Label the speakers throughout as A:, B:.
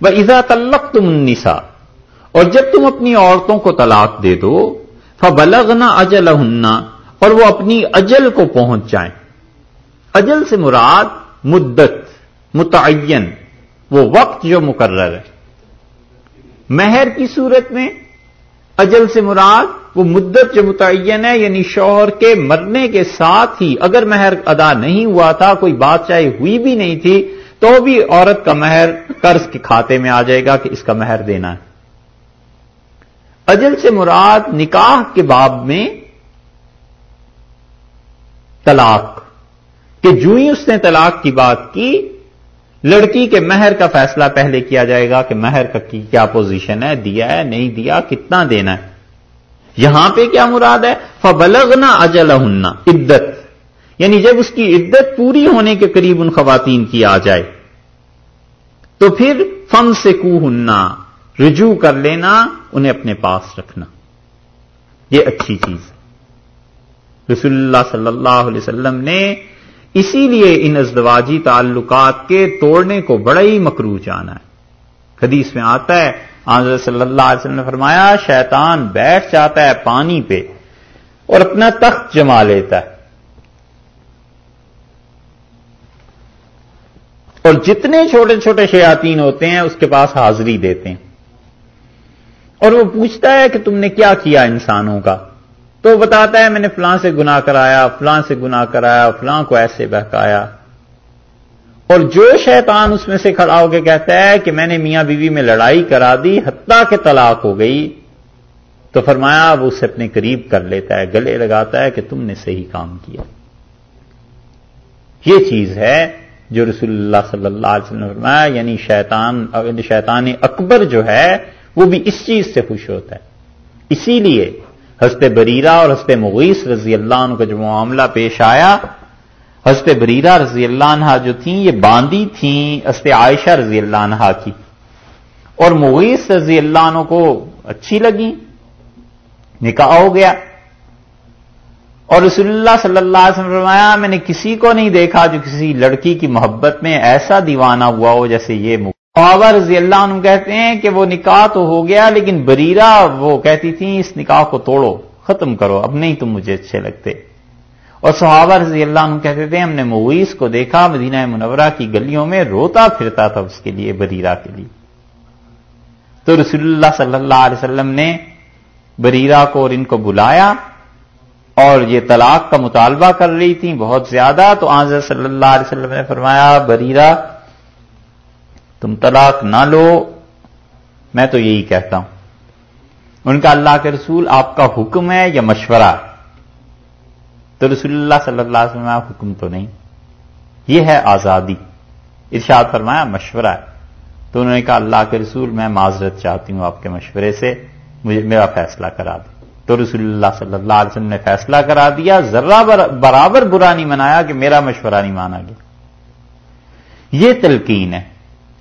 A: وہ ایزا تلق تم اور جب تم اپنی عورتوں کو طلاق دے دو فبلغنا اجل اور وہ اپنی اجل کو پہنچ جائیں۔ اجل سے مراد مدت، متعین، وہ وقت جو مقرر ہے۔ مہر کی صورت میں اجل سے مراد وہ مدت جو متعین ہے یعنی شوہر کے مرنے کے ساتھ ہی اگر مہر ادا نہیں ہوا تھا، کوئی بات چاہے ہوئی بھی نہیں تھی تو بھی عورت کا مہر قرض کے کھاتے میں آ جائے گا کہ اس کا مہر دینا ہے۔ اجل سے مراد نکاح کے باب میں طلاق۔ کہ جو ہی اس نے طلاق کی بات کی، لڑکی کے مہر کا فیصلہ پہلے کیا جائے گا کہ مہر کا کی کیا پوزیشن ہے، دیا ہے، نہیں دیا، کتنا دینا ہے۔ یہاں پہ کیا مراد ہے؟ فبلغنا اجل عدت۔ یعنی جب اس کی عدت پوری ہونے کے قریب ان خواتین کی آ جائے، تو پھر فم سے کو ہننا رجوع کر لینا، انہیں اپنے پاس رکھنا۔ یہ اچھی چیز ہے۔ رسول اللہ صلی اللہ علیہ وسلم نے اسی لیے ان ازدواجی تعلقات کے توڑنے کو بڑا ہی مکرو جانا ہے۔ حدیث میں آتا ہے آنظر صلی اللہ علیہ وسلم نے فرمایا، شیطان بیٹھ جاتا ہے پانی پہ اور اپنا تخت جما لیتا ہے۔ اور جتنے چھوٹے چھوٹے شیاتین ہوتے ہیں، اس کے پاس حاضری دیتے ہیں۔ اور وہ پوچھتا ہے کہ تم نے کیا کیا انسانوں کا؟ تو بتاتا ہے، میں نے فلاں سے گنا کرایا، فلاں سے گنا کرایا، فلاں کو ایسے بہکایا۔ اور جو شیطان اس میں سے کھڑا ہو کے کہتا ہے کہ میں نے میاں بیوی میں لڑائی کرا دی، حتیٰ کہ طلاق ہو گئی، تو فرمایا وہ اسے اپنے قریب کر لیتا ہے، گلے لگاتا ہے کہ تم نے صحیح کام کیا۔ یہ چیز ہے جو رسول اللہ صلی اللہ علیہ وسلم نے فرمایا یعنی شیطان یعنی شیطان اکبر جو ہے، وہ بھی اس چیز سے خوش ہوتا ہے۔ اسی لیے ہستے بریرا اور ہستے مغیث رضی اللہ عنہ کا جو معاملہ پیش آیا ہستے بریرا رضی اللہ عنہ جو تھیں، یہ باندی تھیں ہست عائشہ رضی اللہ عنہ کی۔ اور مغیث رضی اللہ عنہ کو اچھی لگی نکاح ہو گیا۔ اور رسول اللہ صلی اللہ علیہ وسلم فرمایا، میں نے کسی کو نہیں دیکھا جو کسی لڑکی کی محبت میں ایسا دیوانہ ہوا ہو جیسے یہ صحابہ رضی اللہ عنہ کہتے ہیں کہ وہ نکاح تو ہو گیا، لیکن بریرا وہ کہتی تھی اس نکاح کو توڑو، ختم کرو، اب نہیں تم مجھے اچھے لگتے۔ اور صحابہ رضی اللہ عنہ کہتے تھے، ہم نے مویس کو دیکھا، مدینہ منورہ کی گلیوں میں روتا پھرتا تھا اس کے لیے بریرا کے لیے۔ تو رسول اللہ صلی اللہ علیہ وسلم نے بریرا کو اور ان کو بلایا۔ اور یہ طلاق کا مطالبہ کر رہی تھی بہت زیادہ، تو آج صلی اللہ علیہ وسلم نے فرمایا بریرا تم طلاق نہ لو، میں تو یہی کہتا ہوں۔ ان کا اللہ کے رسول آپ کا حکم ہے یا مشورہ؟ تو رسول اللہ صلی اللہ علیہ وسلم، حکم تو نہیں۔ یہ ہے آزادی۔ ارشاد فرمایا، مشورہ ہے۔ تو انہوں نے کہا، اللہ کے رسول، میں معذرت چاہتی ہوں آپ کے مشورے سے، مجھے میرا فیصلہ کرا دیں۔ تو رسول اللہ صلی اللہ علیہ وسلم نے فیصلہ کرا دیا ذرا برابر برا نہیں منایا کہ میرا مشورہ نہیں مانا گیا۔ یہ تلقین ہے۔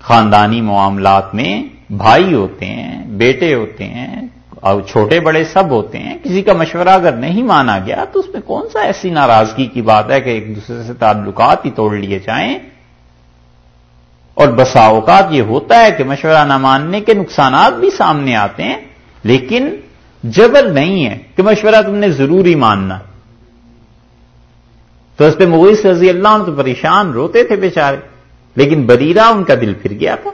A: خاندانی معاملات میں بھائی ہوتے ہیں، بیٹے ہوتے ہیں، اور چھوٹے بڑے سب ہوتے ہیں، کسی کا مشورہ اگر نہیں مانا گیا تو اس میں کون سا ایسی ناراضگی کی بات ہے کہ ایک دوسرے سے تعلقات ہی توڑ لیے جائیں؟ اور بسا اوقات یہ ہوتا ہے کہ مشورہ نہ ماننے کے نقصانات بھی سامنے آتے ہیں، لیکن جبر نہیں ہے کہ مشورہ تم نے ضروری ماننا۔ تو اس پہ مغیث رضی اللہ عنہ تو پریشان روتے تھے بیچارے، لیکن بریرا ان کا دل پھر گیا تھا۔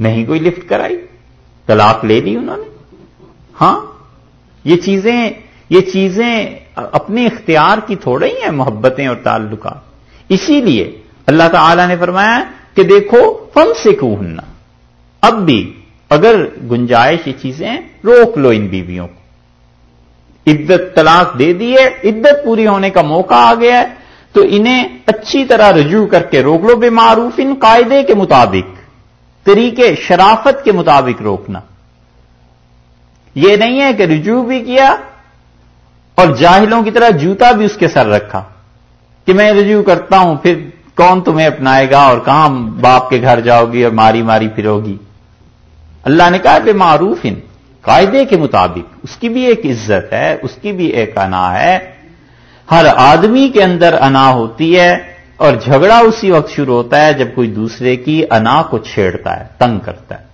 A: نہیں کوئی لفٹ کرائی، طلاق لے لی انہوں نے۔ ہاں یہ چیزیں یہ چیزیں اپنے اختیار کی تھوڑا ہی ہیں محبتیں اور تعلقات۔ اسی لیے اللہ تعالی نے فرمایا کہ دیکھو فن سے اب بھی اگر گنجائش یہ چیزیں روک لو ان بیویوں کو۔ عدت طلاق دے دیے عدت پوری ہونے کا موقع آ گیا ہے، تو انہیں اچھی طرح رجوع کر کے روک لو بے معروف ان قاعدے کے مطابق، طریقے شرافت کے مطابق روکنا۔ یہ نہیں ہے کہ رجوع بھی کیا اور جاہلوں کی طرح جوتا بھی اس کے سر رکھا کہ میں رجوع کرتا ہوں، پھر کون تمہیں اپنائے گا اور کہاں باپ کے گھر جاؤ گی اور ماری ماری پھرو گی اللہ نے کہا بے معروف ان قاعدے کے مطابق۔ اس کی بھی ایک عزت ہے، اس کی بھی ایک انا ہے۔ ہر آدمی کے اندر انا ہوتی ہے اور جھگڑا اسی وقت شروع ہوتا ہے جب کوئی دوسرے کی انا کو چھیڑتا ہے، تنگ کرتا ہے۔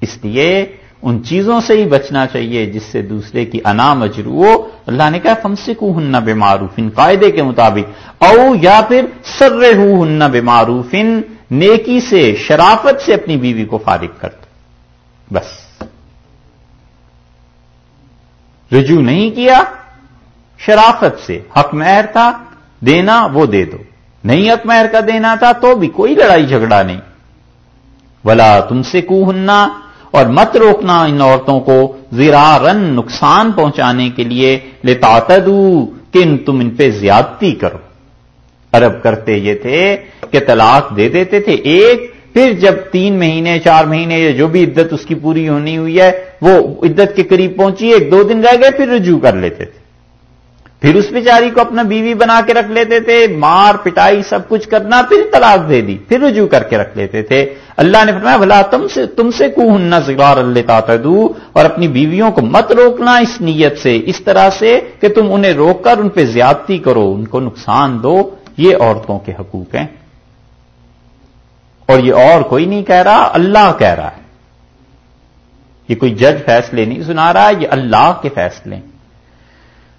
A: اس لیے ان چیزوں سے ہی بچنا چاہیے جس سے دوسرے کی انا مجرو ہو۔ اللہ نے کہا فم سے کو ہننا بے معروف ان قاعدے کے مطابق۔ او یا پھر سر ہو ہننا بے معروف ان نیکی سے، شرافت سے اپنی بیوی کو فارغ کر دو۔ بس۔ رجوع نہیں کیا، شرافت سے حق مہر تھا، دینا وہ دے دو۔ نہیں حق مہر کا دینا تھا تو بھی کوئی لڑائی جھگڑا نہیں۔ ولا تم سے کو ہننا اور مت روکنا ان عورتوں کو زیرا رن نقصان پہنچانے کے لیے۔ لیتا کہ تم ان پہ زیادتی کرو۔ عرب کرتے یہ تھے کہ طلاق دے دیتے تھے۔ ایک پھر جب تین مہینے، چار مہینے یا جو بھی عدت اس کی پوری ہونی ہوئی ہے، وہ عدت کے قریب پہنچی، ایک دو دن رہ گئے، پھر رجوع کر لیتے تھے۔ پھر اس بیچاری کو اپنا بیوی بنا کے رکھ لیتے تھے، مار، پٹائی، سب کچھ کرنا، پھر طلاق دے دی، پھر رجوع کر کے رکھ لیتے تھے۔ اللہ نے فرمایا بھلا تم سے تم سے کو ہننا زگار اللہ تعدو اور اپنی بیویوں کو مت روکنا اس نیت سے، اس طرح سے کہ تم انہیں روک کر ان پہ زیادتی کرو، ان کو نقصان دو۔ یہ عورتوں کے حقوق ہیں۔ اور یہ اور کوئی نہیں کہہ رہا، اللہ کہہ رہا ہے۔ یہ کوئی جج فیصلے نہیں سنا رہا، یہ اللہ کے فیصلے۔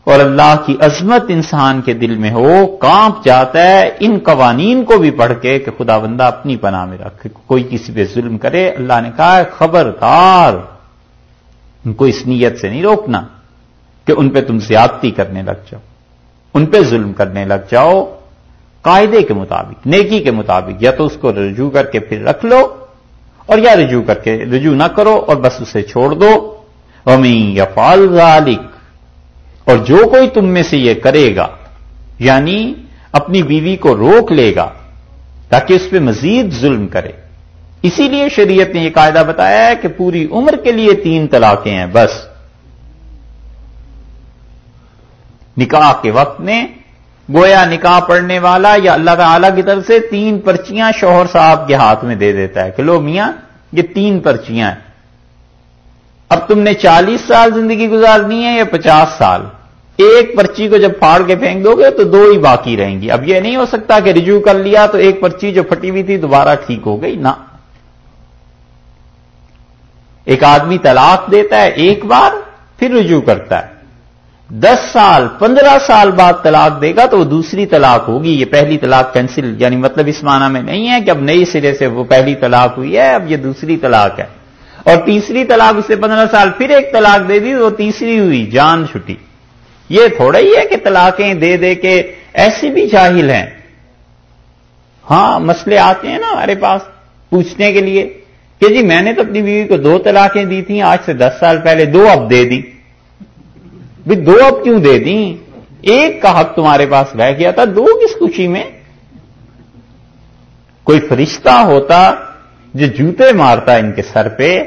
A: اور اللہ کی عظمت انسان کے دل میں ہو، کانپ جاتا ہے، ان قوانین کو بھی پڑھ کے کہ خدا بندہ اپنی پناہ میں رکھے، کوئی کسی پہ ظلم کرے، اللہ نے کہا خبردار۔ ان کو اس نیت سے نہیں روکنا کہ ان پہ تم زیادتی کرنے لگ جاؤ، ان پہ ظلم کرنے لگ جاؤ۔ قاعدے کے مطابق، نیکی کے مطابق، یا تو اس کو رجوع کر کے پھر رکھ لو، اور یا رجوع کر کے رجوع نہ کرو اور بس اسے چھوڑ دو۔ امی یا فال اور جو کوئی تم میں سے یہ کرے گا یعنی اپنی بیوی کو روک لے گا، تاکہ اس پہ مزید ظلم کرے۔ اسی لیے شریعت نے یہ قاعدہ بتایا ہے کہ پوری عمر کے لیے تین طلاقیں ہیں، بس۔ نکاح کے وقت میں گویا نکاح پڑھنے والا یا اللہ تعالی کی طرف سے تین پرچیاں شوہر صاحب کے ہاتھ میں دے دیتا ہے کہ لو میاں، یہ تین پرچیاں ہیں۔ اب تم نے چالیس سال زندگی گزارنی ہے یا پچاس سال؟ ایک پرچی کو جب پھاڑ کے پھینک دو گے تو دو ہی باقی رہیں گی۔ اب یہ نہیں ہو سکتا کہ رجوع کر لیا تو ایک پرچی جو پھٹی ہوئی تھی دوبارہ ٹھیک ہو گئی۔ نہ۔ ایک آدمی طلاق دیتا ہے ایک بار، پھر رجوع کرتا ہے۔ دس سال، پندرہ سال بعد طلاق دے گا تو وہ دوسری طلاق ہوگی۔ یہ پہلی طلاق کینسل یعنی مطلب اس معنی میں نہیں ہے کہ اب نئی سرے سے وہ پہلی طلاق ہوئی ہے، اب یہ دوسری طلاق ہے۔ اور تیسری طلاق اسے پندرہ سال پھر ایک طلاق دے دی، وہ تیسری ہوئی، جان چھٹی۔ یہ تھوڑا ہی ہے کہ طلاقیں دے دے کے ایسی بھی جاہل ہیں۔ ہاں مسئلے آتے ہیں نا ہمارے پاس پوچھنے کے لیے کہ جی میں نے تو اپنی بیوی کو دو طلاقیں دی تھیں، آج سے دس سال پہلے دو اب دے دی۔ بھی دو اب کیوں دے دیں؟ ایک کا حق تمہارے پاس رہ گیا تھا، دو کس خوشی میں؟ کوئی فرشتہ ہوتا جو جوتے مارتا ان کے سر پہ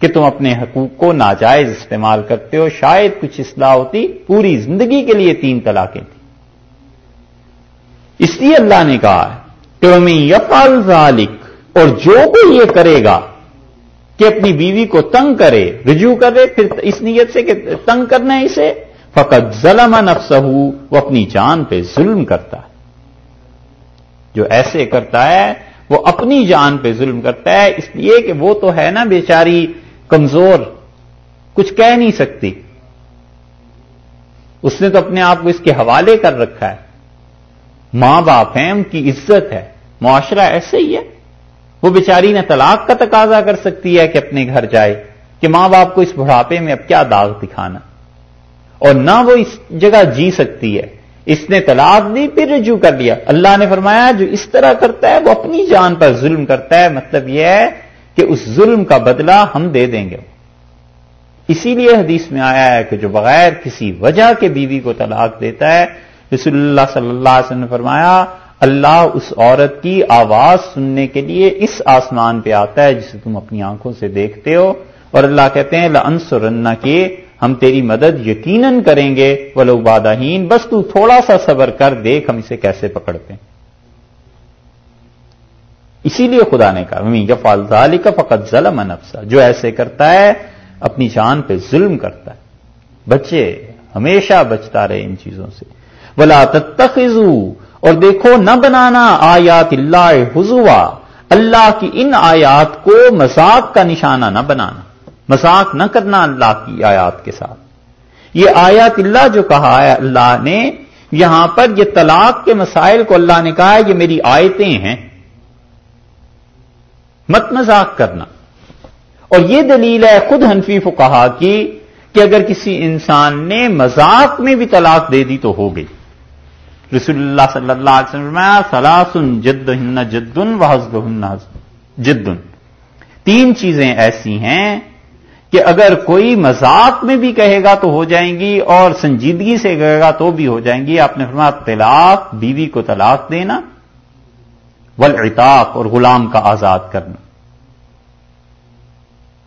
A: کہ تم اپنے حقوق کو ناجائز استعمال کرتے ہو، شاید کچھ اصلاح ہوتی، پوری زندگی کے لیے تین طلاقیں تھیں۔ اس لیے اللہ نے کہا ہے کہ ہمیں یفال ذالک اور جو کوئی یہ کرے گا کہ اپنی بیوی کو تنگ کرے، رجوع کرے، پھر اس نیت سے کہ تنگ کرنا ہے اسے۔ فقط ظلم نفسہ وہ اپنی جان پہ ظلم کرتا ہے۔ جو ایسے کرتا ہے، وہ اپنی جان پہ ظلم کرتا ہے، اس لیے کہ وہ تو ہے نا بیچاری، کمزور، کچھ کہہ نہیں سکتی۔ اس نے تو اپنے آپ کو اس کے حوالے کر رکھا ہے۔ ماں باپ ہیں، ان کی عزت ہے۔ معاشرہ ایسے ہی ہے۔ وہ بیچاری نے طلاق کا تقاضا کر سکتی ہے کہ اپنے گھر جائے، کہ ماں باپ کو اس بڑھاپے میں اب کیا داغ دکھانا۔ اور نہ وہ اس جگہ جی سکتی ہے۔ اس نے طلاق دی، پھر رجوع کر لیا۔ اللہ نے فرمایا، جو اس طرح کرتا ہے، وہ اپنی جان پر ظلم کرتا ہے۔ مطلب یہ ہے کہ اس ظلم کا بدلہ ہم دے دیں گے۔ اسی لیے حدیث میں آیا ہے کہ جو بغیر کسی وجہ کے بیوی کو طلاق دیتا ہے، رسول اللہ صلی اللہ علیہ وسلم نے فرمایا، اللہ اس عورت کی آواز سننے کے لیے اس آسمان پہ آتا ہے جسے تم اپنی آنکھوں سے دیکھتے ہو۔ اور اللہ کہتے ہیں لنس رنا کے ہم تیری مدد یقیناً کریں گے۔ ولو بادہین بس تو تھوڑا سا صبر کر، دیکھ ہم اسے کیسے پکڑتے ہیں۔ اسی لیے خدا نے کہا یا فالزالی کا فقط ظلم نفسا جو ایسے کرتا ہے، اپنی جان پہ ظلم کرتا ہے۔ بچے، ہمیشہ بچتا رہے ان چیزوں سے۔ بلا تخو اور دیکھو، نہ بنانا آیات اللہ حضوا۔ اللہ کی ان آیات کو مذاق کا نشانہ نہ بنانا۔ مذاق نہ کرنا اللہ کی آیات کے ساتھ۔ یہ آیات اللہ جو کہا ہے، اللہ نے یہاں پر یہ طلاق کے مسائل کو اللہ نے کہا ہے یہ میری آیتیں ہیں۔ مت مذاق کرنا۔ اور یہ دلیل ہے خود حنفیف کو کہا کہ اگر کسی انسان نے مذاق میں بھی طلاق دے دی تو ہو گئی۔ رسول اللہ صلی اللہ علیہ وسلم سلاسن جد ہن جدن و جدن۔ تین چیزیں ایسی ہیں کہ اگر کوئی مذاق میں بھی کہے گا تو ہو جائیں گی اور سنجیدگی سے کہے گا تو بھی ہو جائیں گی۔ آپ نے فرمایا طلاق، بیوی کو طلاق دینا ولعتاق اور غلام کا آزاد کرنا۔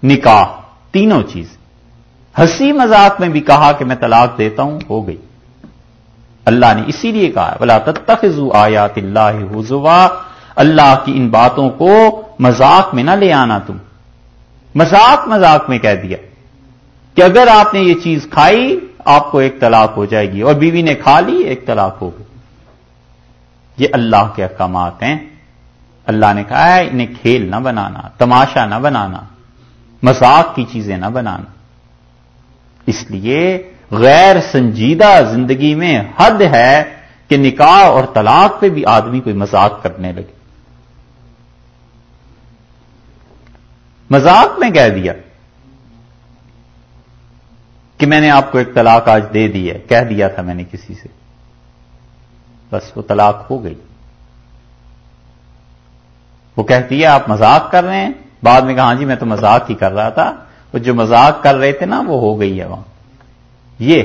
A: نکاح، تینوں چیز۔ ہنسی مذاق میں بھی کہا کہ میں طلاق دیتا ہوں، ہو گئی۔ اللہ نے اسی لیے کہا بلا تتخذو آیات اللہ حضوا اللہ کی ان باتوں کو مذاق میں نہ لے آنا تم۔ مذاق مذاق میں کہہ دیا کہ اگر آپ نے یہ چیز کھائی، آپ کو ایک طلاق ہو جائے گی اور بیوی نے کھا لی، ایک طلاق ہو گئی۔ یہ اللہ کے احکامات ہیں۔ اللہ نے کہا ہے، انہیں کھیل نہ بنانا، تماشا نہ بنانا، مذاق کی چیزیں نہ بنانا۔ اس لیے غیر سنجیدہ زندگی میں حد ہے کہ نکاح اور طلاق پہ بھی آدمی کوئی مذاق کرنے لگے۔ مذاق میں کہہ دیا کہ میں نے آپ کو ایک طلاق آج دے دی ہے، کہہ دیا تھا میں نے کسی سے۔ بس وہ طلاق ہو گئی۔ وہ کہتی ہے، آپ مذاق کر رہے ہیں۔ بعد میں کہا ہاں جی میں تو مذاق ہی کر رہا تھا۔ وہ جو مذاق کر رہے تھے نا، وہ ہو گئی ہے وہاں۔ یہ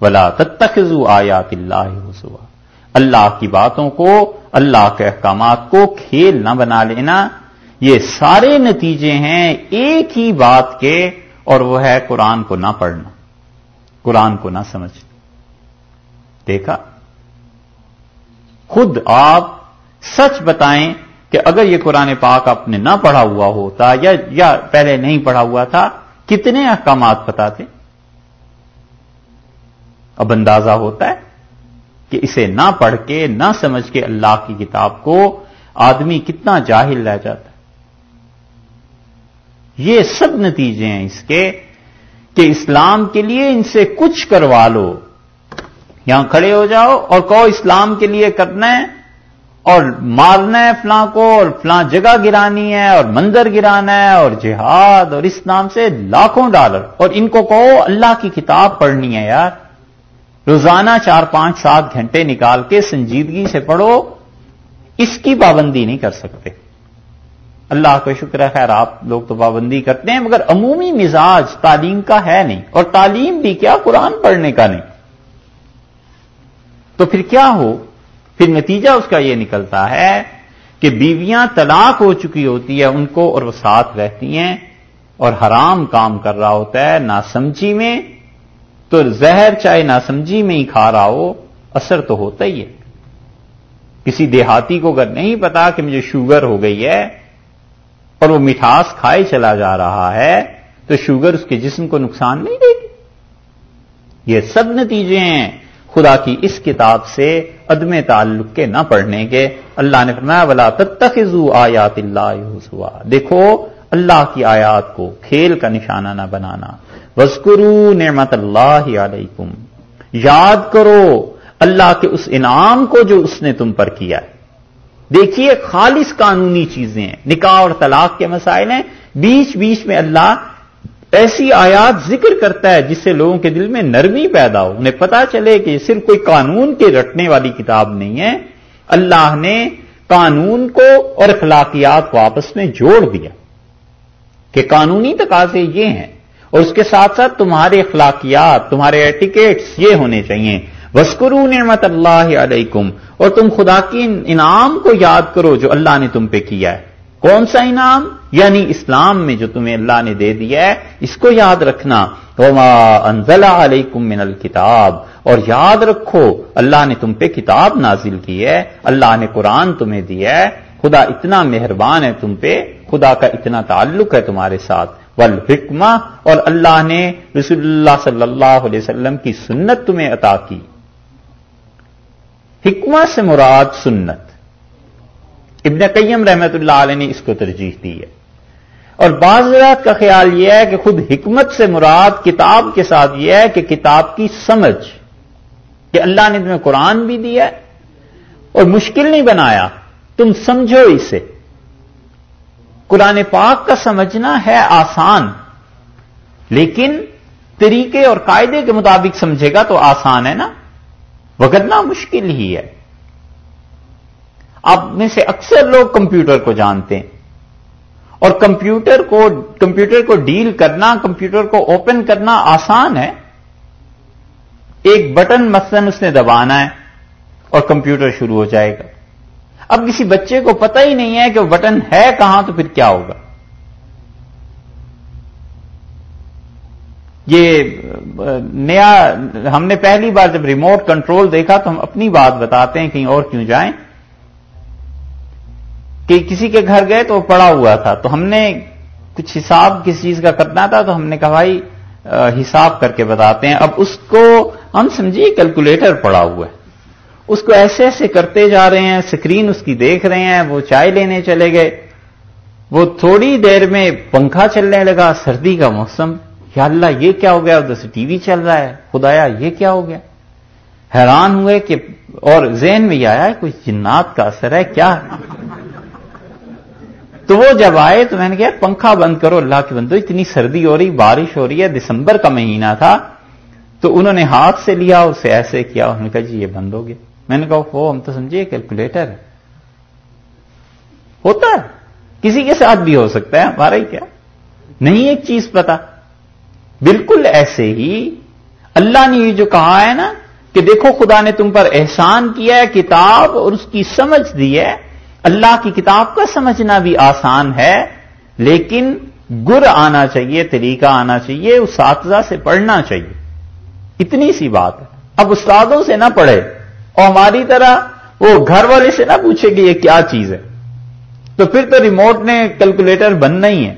A: ولا تتخذو آیات اللہ حسوا۔ اللہ کی باتوں کو، اللہ کے احکامات کو کھیل نہ بنا لینا۔ یہ سارے نتیجے ہیں ایک ہی بات کے اور وہ ہے قرآن کو نہ پڑھنا، قرآن کو نہ سمجھ دیکھا؟ خود آپ سچ بتائیں کہ اگر یہ قرآن پاک آپ نے نہ پڑھا ہوا ہوتا یا یا پہلے نہیں پڑھا ہوا تھا، کتنے احکامات پتا تھے اب اندازہ ہوتا ہے کہ اسے نہ پڑھ کے، نہ سمجھ کے اللہ کی کتاب کو آدمی کتنا جاہل رہ جاتا یہ سب نتیجے ہیں اس کے کہ اسلام کے لیے ان سے کچھ کروا لو۔ یہاں کھڑے ہو جاؤ اور کہو اسلام کے لیے کرنا ہے اور مارنا ہے فلاں کو اور فلاں جگہ گرانی ہے اور منظر گرانا ہے اور جہاد اور اس نام سے لاکھوں ڈالر۔ اور ان کو کہو اللہ کی کتاب پڑھنی ہے یار۔ روزانہ چار پانچ سات گھنٹے نکال کے سنجیدگی سے پڑھو۔ اس کی پابندی نہیں کر سکتے۔ اللہ کا شکر ہے، خیر آپ لوگ تو پابندی کرتے ہیں، مگر عمومی مزاج تعلیم کا ہے نہیں، اور تعلیم بھی کیا قرآن پڑھنے کا نہیں۔ تو پھر کیا ہو؟ پھر نتیجہ اس کا یہ نکلتا ہے کہ بیویاں طلاق ہو چکی ہوتی ہے ان کو اور وہ ساتھ رہتی ہیں، اور حرام کام کر رہا ہوتا ہے نہ سمجھی میں، تو زہر چاہے نہ سمجھی میں ہی کھا رہا ہو، اثر تو ہوتا ہی ہے۔ کسی دیہاتی کو اگر نہیں پتا کہ مجھے شوگر ہو گئی ہے اور وہ مٹھاس کھائے چلا جا رہا ہے تو شوگر اس کے جسم کو نقصان نہیں دے گی۔ یہ سب نتیجے ہیں۔ خدا کی اس کتاب سے عدم تعلق کے نہ پڑھنے کے۔ اللہ نے فرمایا، ولا تتخذوا آیات اللہ دیکھو، اللہ کی آیات کو کھیل کا نشانہ نہ بنانا۔ وسکرو نعمت اللہ علیکم یاد کرو، اللہ کے اس انعام کو جو اس نے تم پر کیا ہے۔ دیکھیے خالص قانونی چیزیں ہیں۔ نکاح اور طلاق کے مسائل ہیں۔ بیچ بیچ میں اللہ ایسی آیات ذکر کرتا ہے جس سے لوگوں کے دل میں نرمی پیدا ہو۔ انہیں پتا چلے کہ یہ صرف کوئی قانون کے رٹنے والی کتاب نہیں ہے۔ اللہ نے قانون کو اور اخلاقیات کو آپس میں جوڑ دیا۔ کہ قانونی تقاضے یہ ہیں اور اس کے ساتھ ساتھ تمہارے اخلاقیات، تمہارے ایٹیکیٹس یہ ہونے چاہیے۔ وسکرو نعمت اللہ علیکم اور تم خدا کی انعام کو یاد کرو جو اللہ نے تم پہ کیا ہے۔ کون سا انعام؟ یعنی اسلام میں جو تمہیں اللہ نے دے دیا ہے، اس کو یاد رکھنا۔ وما انزل علیکم من الکتاب اور یاد رکھو، اللہ نے تم پہ کتاب نازل کی ہے، اللہ نے قرآن تمہیں دیا ہے۔ خدا اتنا مہربان ہے تم پہ، خدا کا اتنا تعلق ہے تمہارے ساتھ۔ والحکمہ، اور اللہ نے رسول اللہ صلی اللہ علیہ وسلم کی سنت تمہیں عطا کی۔ حکمت سے مراد سنت۔ ابن قیم رحمت اللہ علیہ نے اس کو ترجیح دی ہے۔ اور بعض رات کا خیال یہ ہے کہ خود حکمت سے مراد کتاب کے ساتھ یہ ہے کہ کتاب کی سمجھ، کہ اللہ نے تمہیں قرآن بھی دیا ہے اور مشکل نہیں بنایا، تم سمجھو اسے۔ قرآن پاک کا سمجھنا ہے آسان، لیکن طریقے اور قاعدے کے مطابق سمجھے گا تو آسان ہے نا۔ وگرنا مشکل ہی ہے۔ آپ میں سے اکثر لوگ کمپیوٹر کو جانتے ہیں۔ اور کمپیوٹر کو کمپیوٹر کو ڈیل کرنا، کمپیوٹر کو اوپن کرنا آسان ہے۔ ایک بٹن مثلاً اس نے دبانا ہے اور کمپیوٹر شروع ہو جائے گا۔ اب کسی بچے کو پتہ ہی نہیں ہے کہ وہ بٹن ہے کہاں تو پھر کیا ہوگا۔ یہ نیا، ہم نے پہلی بار جب ریموٹ کنٹرول دیکھا تو ہم اپنی بات بتاتے ہیں کہیں اور کیوں جائیں۔ کہ کسی کے گھر گئے تو وہ پڑا ہوا تھا۔ تو ہم نے کچھ حساب کسی چیز کا کرنا تھا تو ہم نے کہا بھائی حساب کر کے بتاتے ہیں۔ اب اس کو ہم سمجھیے کیلکولیٹر پڑا ہوا ہے۔ اس کو ایسے ایسے کرتے جا رہے ہیں اسکرین اس کی دیکھ رہے ہیں، وہ چائے لینے چلے گئے۔ وہ تھوڑی دیر میں پنکھا چلنے لگا، سردی کا موسم۔ یا اللہ یہ کیا ہو گیا؟ ادھر سے ٹی وی چل رہا ہے۔ خدایا، یہ کیا ہو گیا؟ حیران ہوئے کہ اور ذہن میں یہ آیا کوئی جنات کا اثر ہے؟ کیا؟ تو وہ جب آئے تو میں نے کہا، پنکھا بند کرو، اللہ کے بندو، اتنی سردی ہو رہی، بارش ہو رہی ہے، دسمبر کا مہینہ تھا۔ تو انہوں نے ہاتھ سے لیا، اسے ایسے کیا، انہوں نے کہا جی یہ بند ہو گیا۔ میں نے کہا وہ ہم تو سمجھیے کیلکولیٹر ہے۔ ہوتا ہے۔ کسی کے ساتھ بھی ہو سکتا ہے، ہمارا ہی کیا؟ نہیں، ایک چیز پتا۔ بالکل ایسے ہی اللہ نے یہ جو کہا ہے نا کہ دیکھو خدا نے تم پر احسان کیا ہے، کتاب اور اس کی سمجھ دی ہے۔ اللہ کی کتاب کا سمجھنا بھی آسان ہے، لیکن گر آنا چاہیے، طریقہ آنا چاہیے اساتذہ سے پڑھنا چاہیے۔ اتنی سی بات ہے۔ اب استادوں سے نہ پڑھے۔ اور ہماری طرح وہ گھر والے سے نہ پوچھے کہ یہ کیا چیز ہے۔ تو پھر تو ریموٹ نے کیلکولیٹر بننا ہی ہے۔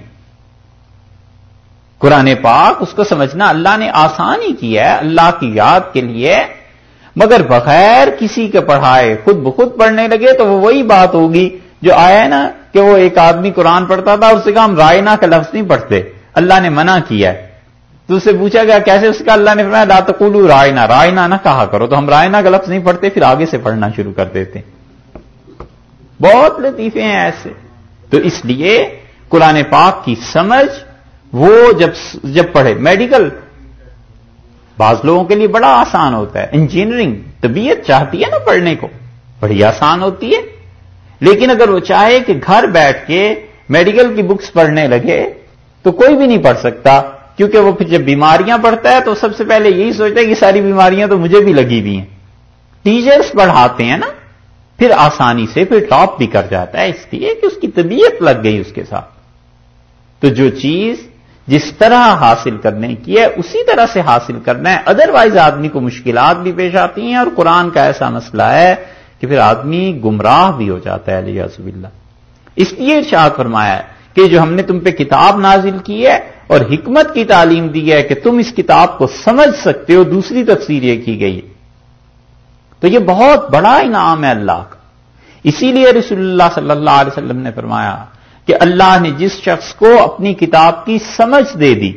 A: قرآن پاک اس کو سمجھنا اللہ نے آسان ہی کیا ہے، اللہ کی یاد کے لیے۔ مگر بغیر کسی کے پڑھائے، خود بخود پڑھنے لگے تو وہ وہی بات ہوگی جو آیا ہے نا کہ وہ ایک آدمی قرآن پڑھتا تھا، اس سے کہا ہم رائنا کا لفظ نہیں پڑھتے۔ اللہ نے منع کیا ہے۔ تو اس سے پوچھا گیا، کیسے اس کا اللہ نے فرمایا، لا تقولو رائنا رائنا نہ کہا کرو۔ تو ہم رائنا کا لفظ نہیں پڑھتے، پھر آگے سے پڑھنا شروع کر دیتے۔ بہت لطیفے ہیں ایسے۔ تو اس لیے قرآن پاک کی سمجھ وہ جب جب پڑھے میڈیکل بعض لوگوں کے لیے بڑا آسان ہوتا ہے۔ انجینئرنگ طبیعت چاہتی ہے نا پڑھنے کو، بڑی آسان ہوتی ہے۔ لیکن اگر وہ چاہے کہ گھر بیٹھ کے میڈیکل کی بکس پڑھنے لگے، تو کوئی بھی نہیں پڑھ سکتا۔ کیونکہ وہ پھر جب بیماریاں پڑھتا ہے، تو سب سے پہلے یہی سوچتا ہے کہ ساری بیماریاں تو مجھے بھی لگی ہوئی ہیں۔ ٹیچرس پڑھاتے ہیں نا، پھر آسانی سے پھر ٹاپ بھی کر جاتا ہے۔ اس لیے کہ اس کی طبیعت لگ گئی اس کے ساتھ۔ تو جو چیز جس طرح حاصل کرنے کی ہے، اسی طرح سے حاصل کرنا ہے۔ ادروائز آدمی کو مشکلات بھی پیش آتی ہیں اور قرآن کا ایسا مسئلہ ہے کہ پھر آدمی گمراہ بھی ہو جاتا ہے، علیہ اللہ اس لیے ارشاد فرمایا ہے کہ جو ہم نے تم پہ کتاب نازل کی ہے اور حکمت کی تعلیم دی ہے کہ تم اس کتاب کو سمجھ سکتے ہو، دوسری تفسیر یہ کی گئی تو یہ بہت بڑا انعام ہے اللہ کا۔ اسی لیے رسول اللہ صلی اللہ علیہ وسلم نے فرمایا کہ اللہ نے جس شخص کو اپنی کتاب کی سمجھ دے دی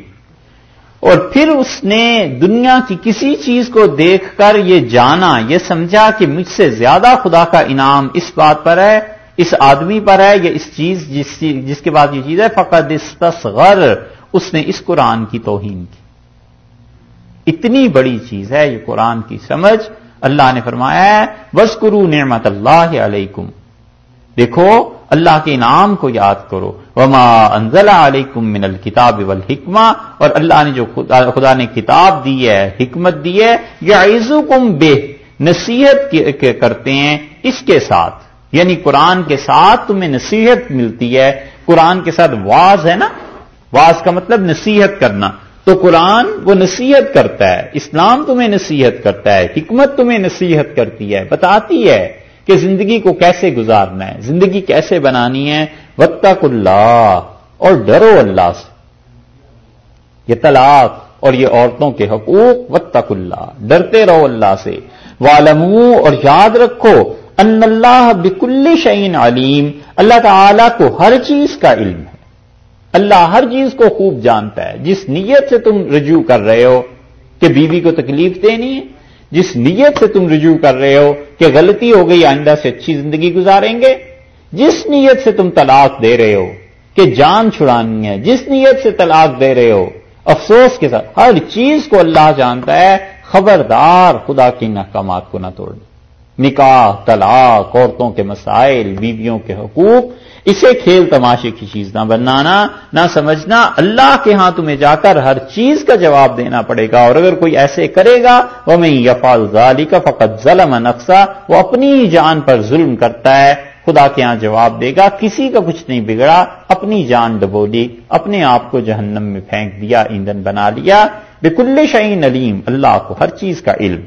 A: اور پھر اس نے دنیا کی کسی چیز کو دیکھ کر یہ جانا، یہ سمجھا کہ مجھ سے زیادہ خدا کا انعام اس بات پر ہے، اس آدمی پر ہے یا اس چیز جس جس کے بعد یہ چیز ہے فقط استصغر، اس نے اس قرآن کی توہین کی۔ اتنی بڑی چیز ہے یہ قرآن کی سمجھ۔ اللہ نے فرمایا ہے وسکرو نعمت اللہ علیکم دیکھو اللہ کے انعام کو یاد کرو۔ وما انزل علیکم من الکتاب والحکمہ اور اللہ نے جو خدا, خدا نے کتاب دی ہے حکمت دی ہے یا بے نصیحت کرتے ہیں اس کے ساتھ۔ یعنی قرآن کے ساتھ تمہیں نصیحت ملتی ہے۔ قرآن کے ساتھ واز ہے نا؟ واز کا مطلب نصیحت کرنا۔ تو قرآن وہ نصیحت کرتا ہے اسلام تمہیں نصیحت کرتا ہے حکمت تمہیں نصیحت کرتی ہے بتاتی ہے۔ کہ زندگی کو کیسے گزارنا ہے، زندگی کیسے بنانی ہے وطق اللہ اور ڈرو اللہ سے۔ یہ طلاق اور یہ عورتوں کے حقوق وطق اللہ ڈرتے رہو اللہ سے۔ والمو اور یاد رکھو ان اللہ بکل شعین علیم اللہ تعالی کو ہر چیز کا علم ہے۔ اللہ ہر چیز کو خوب جانتا ہے۔ جس نیت سے تم رجوع کر رہے ہو کہ بیوی کو تکلیف دینی ہے جس نیت سے تم رجوع کر رہے ہو کہ غلطی ہو گئی، آئندہ سے اچھی زندگی گزاریں گے۔ جس نیت سے تم طلاق دے رہے ہو کہ جان چھڑانی ہے، جس نیت سے طلاق دے رہے ہو، افسوس کے ساتھ ہر چیز کو اللہ جانتا ہے، خبردار خدا کی احکامات کو نہ توڑنا۔ نکاح، طلاق، عورتوں کے مسائل، بیویوں کے حقوق اسے کھیل تماشے کی چیز نہ بنانا، نہ سمجھنا، اللہ کے ہاں تمہیں جا کر ہر چیز کا جواب دینا پڑے گا، اور اگر کوئی ایسے کرے گا وہ میں یفال ظالی کا فقط ظلم نقصہ وہ اپنی جان پر ظلم کرتا ہے۔ خدا کے ہاں جواب دے گا، کسی کا کچھ نہیں بگڑا، اپنی جان ڈبولی اپنے آپ کو جہنم میں پھینک دیا، ایندھن بنا لیا۔ بکل شعین علیم، اللہ کو ہر چیز کا علم۔